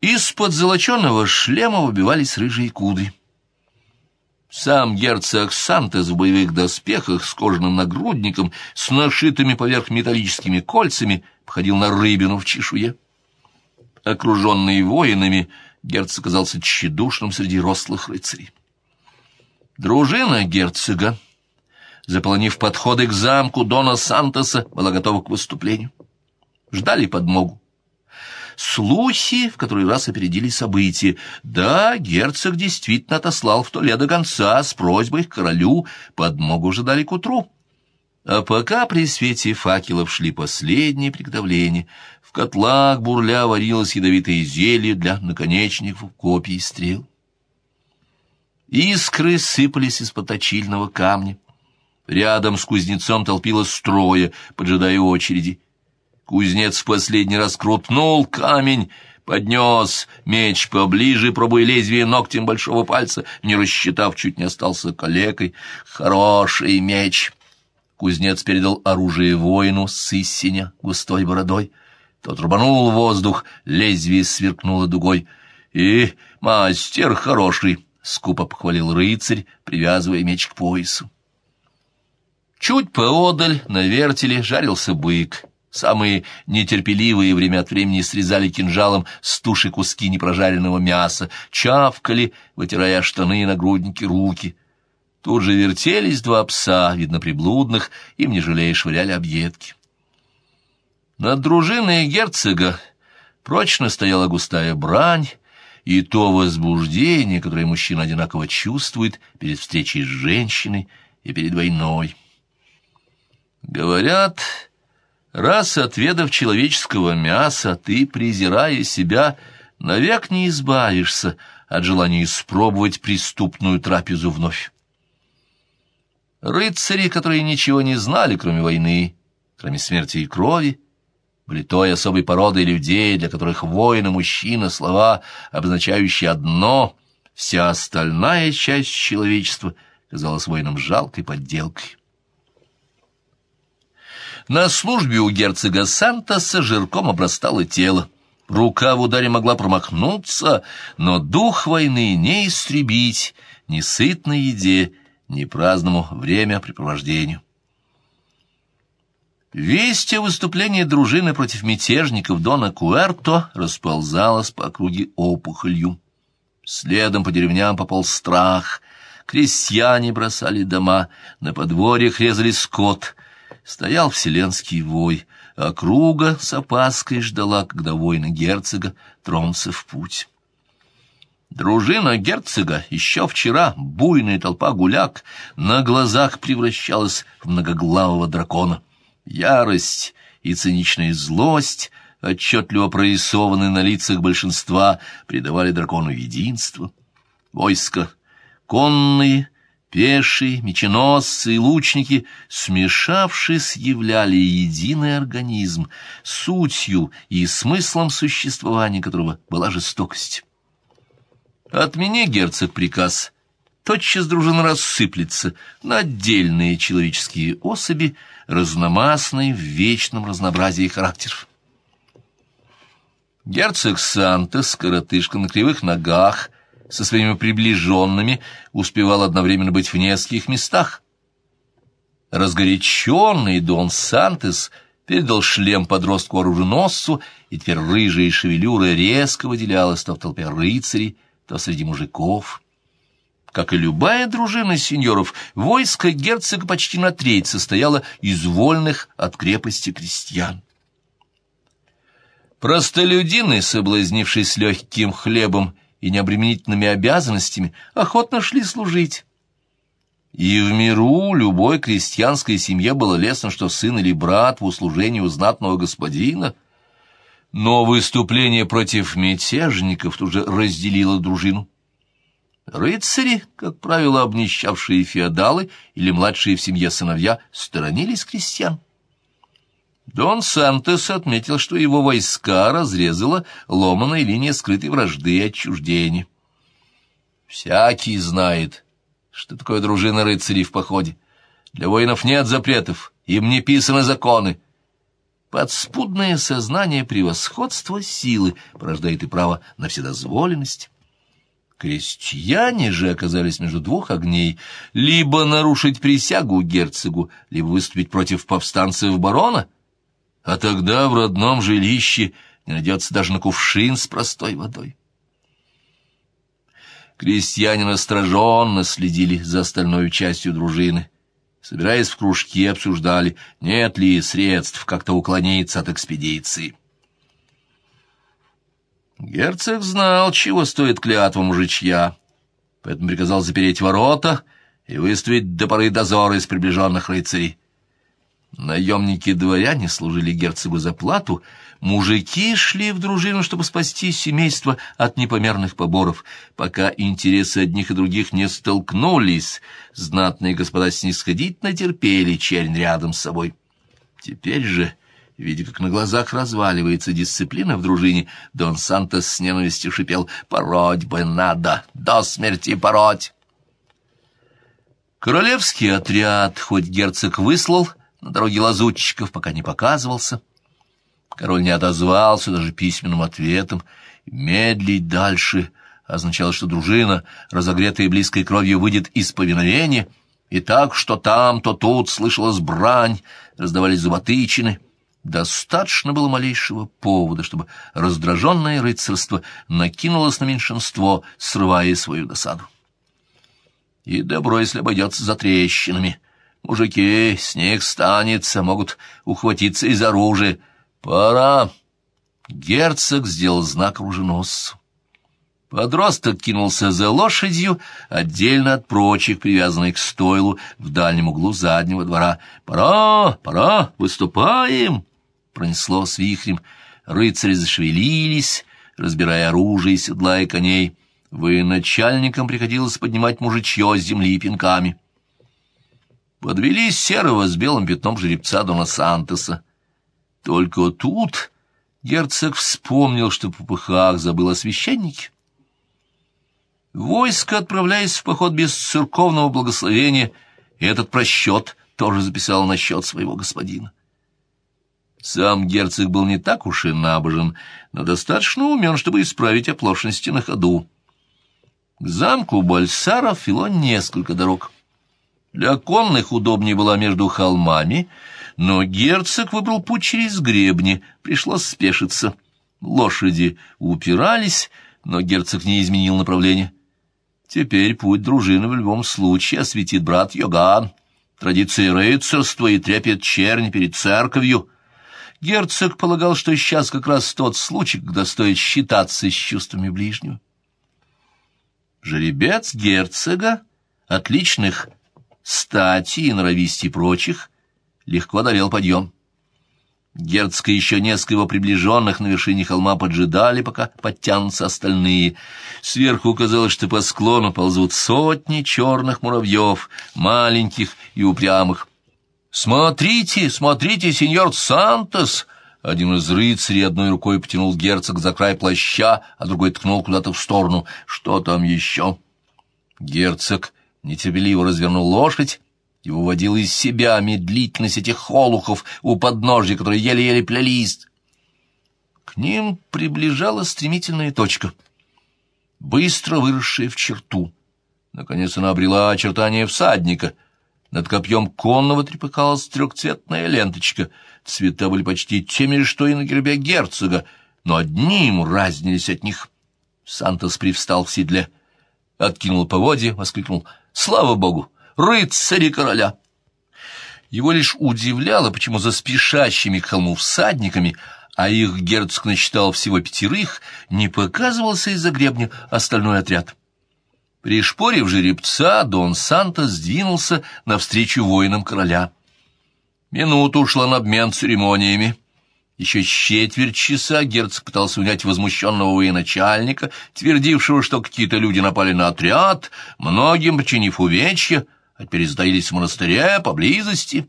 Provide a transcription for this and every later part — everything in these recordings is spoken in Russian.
Из-под золоченого шлема выбивались рыжие кудри. Сам герцог Сантес в боевых доспехах с кожаным нагрудником, с нашитыми поверх металлическими кольцами, походил на рыбину в чешуе. Окруженный воинами, герцог казался тщедушным среди рослых рыцарей. Дружина герцога, заполонив подходы к замку Дона Сантоса, была готова к выступлению. Ждали подмогу. Слухи в который раз опередили события. Да, герцог действительно отослал в Толедо гонца с просьбой к королю, подмогу ожидали к утру. А пока при свете факелов шли последние приготовления, в котлах бурля варилось ядовитое зелье для наконечников, копий стрел. Искры сыпались из-под точильного камня. Рядом с кузнецом толпилось строя, поджидая очереди. Кузнец в последний раз крутнул камень, поднес меч поближе, пробуя лезвие ногтем большого пальца, не рассчитав, чуть не остался калекой. Хороший меч! Кузнец передал оружие воину с истиня густой бородой. Тот рубанул воздух, лезвие сверкнуло дугой. «И мастер хороший!» — скупо похвалил рыцарь, привязывая меч к поясу. Чуть поодаль на вертеле жарился бык. Самые нетерпеливые время от времени срезали кинжалом с туши куски непрожаренного мяса, чавкали, вытирая штаны и нагрудники руки. Тут же вертелись два пса, видно, приблудных, им не жалея швыряли объедки. Над дружиной герцога прочно стояла густая брань, и то возбуждение, которое мужчина одинаково чувствует перед встречей с женщиной и перед войной. Говорят, раз отведав человеческого мяса, ты, презирая себя, навек не избавишься от желания испробовать преступную трапезу вновь. Рыцари, которые ничего не знали, кроме войны, кроме смерти и крови, были той особой породой людей, для которых воин и мужчина — слова, обозначающие одно, вся остальная часть человечества казалась воином жалкой подделкой. На службе у герцога Сантоса жирком обрастало тело. Рука в ударе могла промахнуться, но дух войны не истребить ни сытной еде, ни праздному времяпрепровождению. Весть о выступлении дружины против мятежников Дона Куэрто расползалась по округе опухолью. Следом по деревням попал страх. Крестьяне бросали дома, на подворьях резали скот. Стоял вселенский вой. Округа с опаской ждала, когда воины герцога тронутся в путь. Дружина герцога еще вчера, буйная толпа гуляк, на глазах превращалась в многоглавого дракона. Ярость и циничная злость, отчетливо прорисованные на лицах большинства, придавали дракону единство. Войско, конные, пешие, меченосцы и лучники, смешавшись, являли единый организм, сутью и смыслом существования которого была жестокость. Отмени, герцог, приказ, тотчас дружина рассыплется на отдельные человеческие особи, разномастной в вечном разнообразии характеров. Герцог Сантос, коротышка на кривых ногах, со своими приближенными, успевал одновременно быть в нескольких местах. Разгоряченный Дон Сантес передал шлем подростку-оруженосцу, и теперь рыжая шевелюра резко выделялась то в толпе рыцарей, то среди мужиков. Как и любая дружина сеньоров, войско герцога почти на треть состояло из вольных от крепости крестьян. Простолюдины, соблазнившись легким хлебом и необременительными обязанностями, охотно шли служить. И в миру любой крестьянской семье было лестно, что сын или брат в услужении у знатного господина. Но выступление против мятежников тут же разделило дружину. Рыцари, как правило, обнищавшие феодалы или младшие в семье сыновья, сторонились крестьян. Дон Сантес отметил, что его войска разрезала ломаная линия скрытой вражды и отчуждения. Всякий знает, что такое дружина рыцарей в походе. Для воинов нет запретов, им не писаны законы. Подспудное сознание превосходства силы порождает и право на вседозволенность. Крестьяне же оказались между двух огней, либо нарушить присягу герцогу, либо выступить против повстанцев барона, а тогда в родном жилище не найдется даже на кувшин с простой водой. Крестьяне настороженно следили за остальной частью дружины. Собираясь в кружки, обсуждали, нет ли средств как-то уклониться от экспедиции. Герцог знал, чего стоит клятва мужичья, поэтому приказал запереть ворота и выставить до поры дозоры из приближенных рыцарей. Наемники-дворяне служили герцогу за плату, мужики шли в дружину, чтобы спасти семейство от непомерных поборов. Пока интересы одних и других не столкнулись, знатные господа снисходительно терпели чернь рядом с собой. Теперь же Видя, как на глазах разваливается дисциплина в дружине, Дон Сантос с ненавистью шипел «Пороть бы надо! До смерти пороть!» Королевский отряд, хоть герцог выслал, на дороге лазутчиков пока не показывался. Король не отозвался даже письменным ответом. Медлить дальше означало, что дружина, разогретая близкой кровью, выйдет из повиновения, и так, что там, то тут слышалась брань, раздавались зуботычины — Достаточно было малейшего повода, чтобы раздраженное рыцарство накинулось на меньшинство, срывая свою досаду. И добро, если обойдется за трещинами. Мужики, с них станется, могут ухватиться из оружия. Пора. Герцог сделал знак оруженосцу. Подросток кинулся за лошадью, отдельно от прочих, привязанный к стойлу в дальнем углу заднего двора. «Пора, пора, выступаем!» пронесло с вихрем. Рыцари зашевелились, разбирая оружие и седла коней. Военачальникам приходилось поднимать мужичье с земли пинками. Подвели серого с белым пятном жеребца Дона Сантоса. Только тут герцог вспомнил, что попыхах забыл о священнике. Войско, отправляясь в поход без церковного благословения, этот просчет тоже записал на счет своего господина. Сам герцог был не так уж и набожен, но достаточно умен, чтобы исправить оплошности на ходу. К замку Бальсаров вело несколько дорог. Для конных удобнее была между холмами, но герцог выбрал путь через гребни, пришлось спешиться. Лошади упирались, но герцог не изменил направление. Теперь путь дружины в любом случае осветит брат Йоган. Традиции рыцарства и трепет черни перед церковью — Герцог полагал, что сейчас как раз тот случай, когда стоит считаться с чувствами ближнего. Жеребец герцога, отличных стати и норовистей прочих, легко одолел подъем. Герцога еще несколько его приближенных на вершине холма поджидали, пока подтянутся остальные. Сверху казалось, что по склону ползут сотни черных муравьев, маленьких и упрямых. «Смотрите, смотрите, сеньор Сантос!» Один из рыцарей одной рукой потянул герцог за край плаща, а другой ткнул куда-то в сторону. «Что там еще?» Герцог нетерпеливо развернул лошадь и выводил из себя медлительность этих холухов у подножья, которые еле-еле плялись. К ним приближалась стремительная точка, быстро выросшая в черту. Наконец она обрела очертания всадника — над копьем конного трепыхалась трехцветная ленточка. Цвета были почти теми, что и на гербе герцога, но одним разнились от них. Сантос привстал в седле, откинул поводья, воскликнул «Слава Богу! Рыцари короля!» Его лишь удивляло, почему за спешащими к холму всадниками, а их герцог насчитал всего пятерых, не показывался из-за гребня остальной отряд. Пришпорив жеребца, Дон Санто сдвинулся навстречу воинам короля. Минуту ушла на обмен церемониями. Еще четверть часа герцог пытался унять возмущенного военачальника, твердившего, что какие-то люди напали на отряд, многим причинив увечья, а теперь сдаились в монастыре поблизости.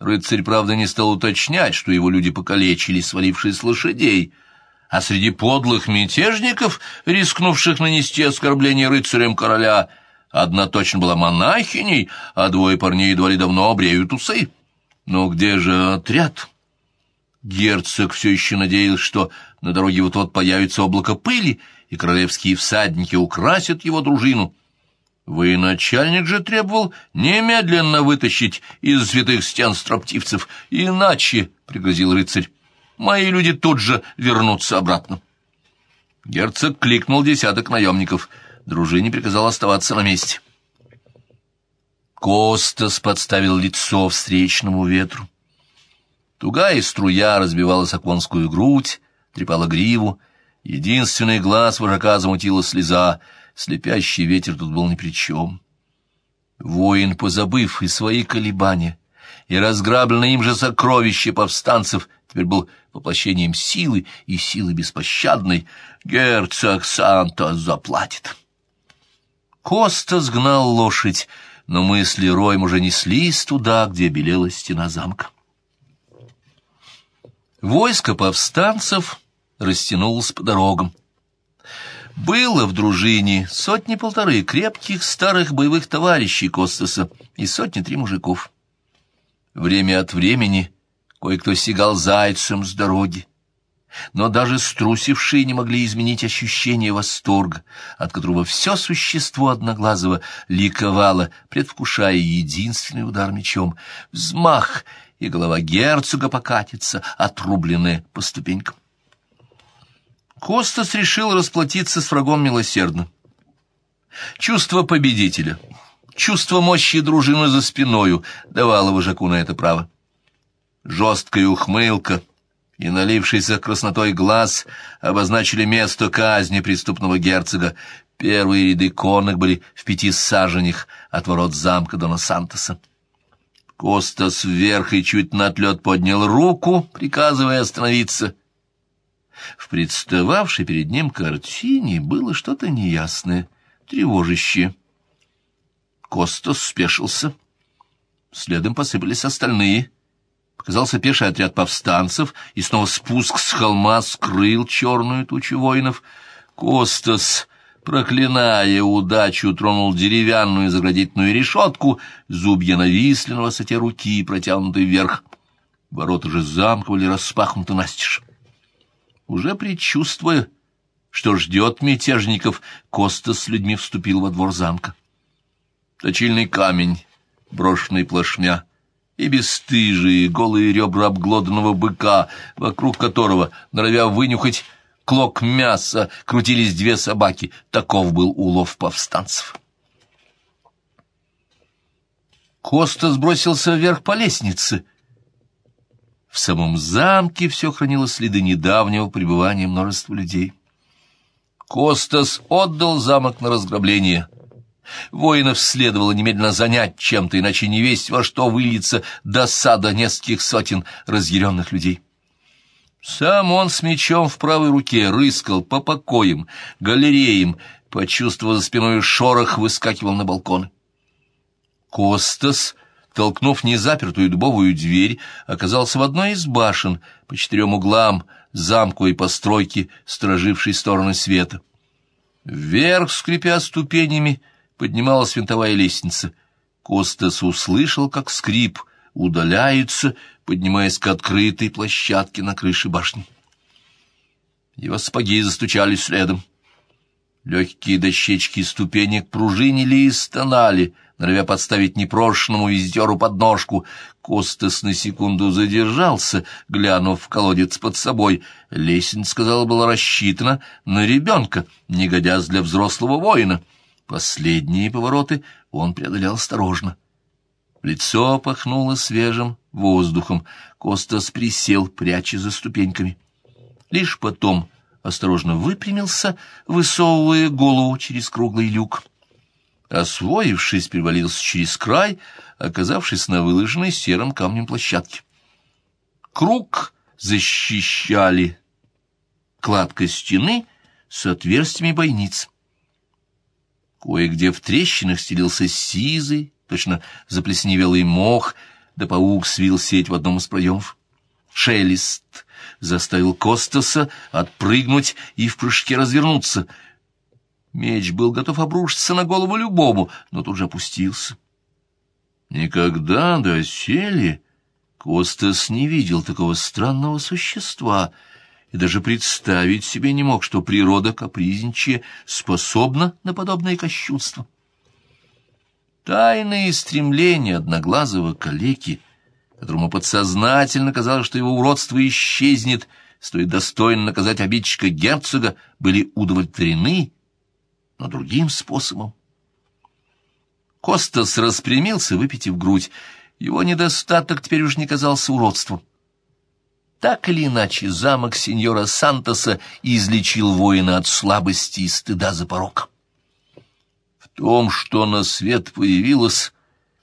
Рыцарь, правда, не стал уточнять, что его люди покалечили, свалившись с лошадей — а среди подлых мятежников, рискнувших нанести оскорбление рыцарям короля, одна точно была монахиней, а двое парней едва ли давно бреют усы. Но где же отряд? Герцог все еще надеялся, что на дороге вот-вот появится облако пыли, и королевские всадники украсят его дружину. Военачальник же требовал немедленно вытащить из святых стен строптивцев, иначе, — пригрозил рыцарь, — мои люди тут же вернутся обратно. Герцог кликнул десяток наемников. Дружине приказал оставаться на месте. Костас подставил лицо встречному ветру. Тугая струя разбивалась о конскую грудь, трепала гриву. Единственный глаз вожака замутила слеза. Слепящий ветер тут был ни при чем. Воин, позабыв и свои колебания, и разграбленное им же сокровище повстанцев, теперь был воплощением силы и силы беспощадной, герцог Санта заплатит. Коста сгнал лошадь, но мысли роем уже неслись туда, где белела стена замка. Войско повстанцев растянулось по дорогам. Было в дружине сотни-полторы крепких старых боевых товарищей Костаса и сотни-три мужиков. Время от времени кое-кто сигал зайцем с дороги, но даже струсившие не могли изменить ощущение восторга, от которого все существо Одноглазого ликовало, предвкушая единственный удар мечом. Взмах — и голова герцога покатится, отрубленная по ступенькам. Костас решил расплатиться с врагом милосердно. Чувство победителя, чувство мощи дружины за спиною давало вожаку на это право. Жесткая ухмылка и налившийся краснотой глаз обозначили место казни преступного герцога. Первые ряды конных были в пяти саженях от ворот замка Дона Сантоса. Костас вверх и чуть на отлет поднял руку, приказывая остановиться. В представавшей перед ним картине было что-то неясное, тревожащее. Костас спешился. Следом посыпались остальные. Показался пеший отряд повстанцев, и снова спуск с холма скрыл черную тучу воинов. Костас проклиная удачу, тронул деревянную заградительную решетку, зубья нависли на высоте руки, протянутой вверх. Ворота же замка были распахнуты настежь. Уже предчувствуя, что ждет мятежников, Коста с людьми вступил во двор замка. Точильный камень, брошенный плашмя, и бесстыжие голые ребра обглоданного быка, вокруг которого, норовя вынюхать, клок мяса, крутились две собаки. Таков был улов повстанцев. Коста сбросился вверх по лестнице. В самом замке все хранило следы недавнего пребывания множества людей. Костас отдал замок на разграбление. Воинов следовало немедленно занять чем-то, иначе не весть во что выльется досада нескольких сотен разъяренных людей. Сам он с мечом в правой руке рыскал по покоям, галереям, почувствовав за спиной шорох, выскакивал на балкон. Костас, толкнув незапертую дубовую дверь, оказался в одной из башен, по четырем углам замковой постройки, сторожившей стороны света. Вверх, скрипя ступенями, поднималась винтовая лестница. Костас услышал, как скрип удаляется, поднимаясь к открытой площадке на крыше башни. Его сапоги застучали следом. Легкие дощечки ступенек пружинили и стонали, норовя подставить непрошенному визитеру подножку. Костас на секунду задержался, глянув в колодец под собой. Лестница, сказала, была рассчитана на ребенка, не годясь для взрослого воина. Последние повороты он преодолел осторожно. Лицо пахнуло свежим воздухом. Костас присел, пряча за ступеньками. Лишь потом осторожно выпрямился, высовывая голову через круглый люк. Освоившись, перевалился через край, оказавшись на выложенной серым камнем площадке. Круг защищали кладка стены с отверстиями бойниц. Кое-где в трещинах стелился сизый, точно заплесневелый мох, да паук свил сеть в одном из проемов. Шелест заставил Костаса отпрыгнуть и в прыжке развернуться. Меч был готов обрушиться на голову любому, но тут же опустился. Никогда доселе Костас не видел такого странного существа и даже представить себе не мог, что природа капризничая способна на подобное кощунство. Тайные стремления одноглазого калеки, которому подсознательно казалось, что его уродство исчезнет, стоит достойно наказать обидчика герцога, были удовлетворены, но другим способом. Костас распрямился, выпитив грудь, его недостаток теперь уж не казался уродством. Так или иначе, замок сеньора Сантоса излечил воина от слабости и стыда за порог. Том, что на свет появилось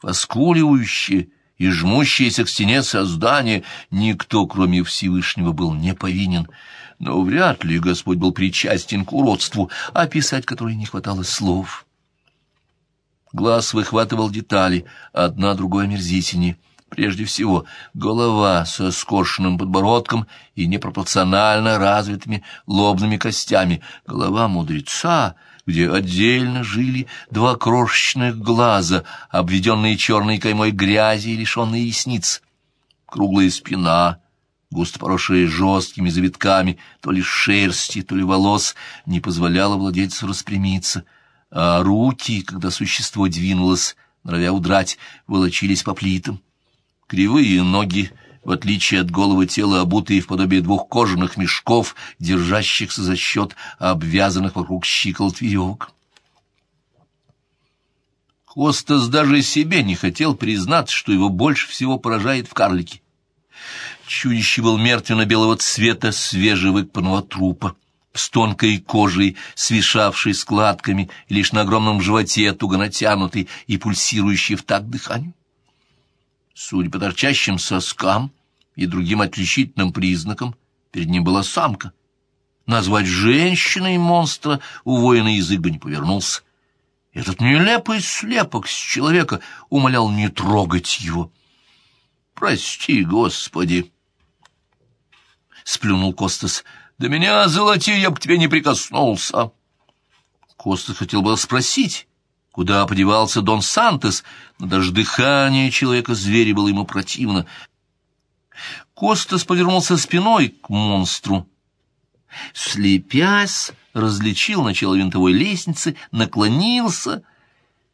поскуливающее и жмущееся к стене создание, никто, кроме Всевышнего, был не повинен. Но вряд ли Господь был причастен к уродству, описать которое не хватало слов. Глаз выхватывал детали, одна другой омерзительнее. Прежде всего, голова со скошенным подбородком и непропорционально развитыми лобными костями. Голова мудреца, где отдельно жили два крошечных глаза, обведенные черной каймой грязи и лишенные ясниц. Круглая спина, густо поросшая жесткими завитками, то ли шерсти, то ли волос, не позволяла владельцу распрямиться — а руки, когда существо двинулось, норовя удрать, волочились по плитам. Кривые ноги, в отличие от головы тела, обутые в подобие двух кожаных мешков, держащихся за счет обвязанных вокруг щиколот веревок. Костас даже себе не хотел признаться, что его больше всего поражает в карлике. Чудище был мертвенно-белого цвета свежевыкпанного трупа с тонкой кожей, свешавшей складками, лишь на огромном животе туго натянутый и пульсирующий в такт дыханию. Судя по торчащим соскам и другим отличительным признакам, перед ним была самка. Назвать женщиной монстра у воина язык бы не повернулся. Этот нелепый слепок с человека умолял не трогать его. «Прости, Господи!» — сплюнул Костас — да меня золоти, я бы к тебе не прикоснулся. Коста хотел было спросить, куда подевался Дон Сантес, но даже дыхание человека-зверя было ему противно. Костас повернулся спиной к монстру. Слепясь, различил начало винтовой лестницы, наклонился —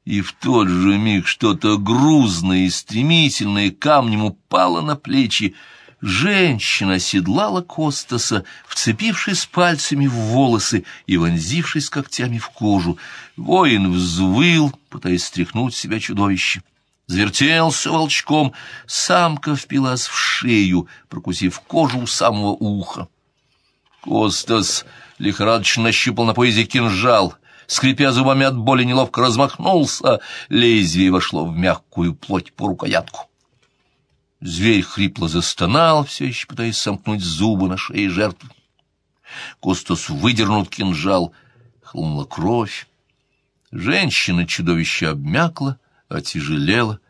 и в тот же миг что-то грузное и стремительное камнем упало на плечи. Женщина седлала Костаса, вцепившись пальцами в волосы и вонзившись когтями в кожу. Воин взвыл, пытаясь стряхнуть себя чудовище. Звертелся волчком, самка впилась в шею, прокусив кожу у самого уха. Костас лихорадочно нащупал на поясе кинжал, скрипя зубами от боли, неловко размахнулся, лезвие вошло в мягкую плоть по рукоятку. Зверь хрипло застонал, все еще пытаясь сомкнуть зубы на шее жертвы. Костас выдернул кинжал, хлынула кровь. Женщина-чудовище обмякла, отяжелела.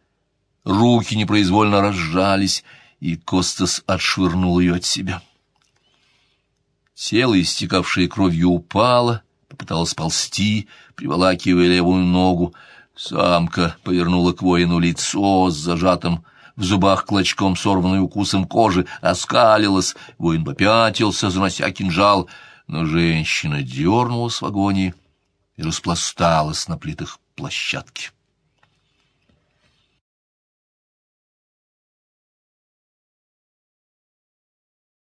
Руки непроизвольно разжались, и Костас отшвырнул ее от себя. Тело, истекавшее кровью, упало, попыталось ползти, приволакивая левую ногу. Самка повернула к воину лицо с зажатым в зубах клочком сорванной укусом кожи, оскалилась, воин попятился, занося кинжал, но женщина дернулась в агонии и распласталась на плитах площадки.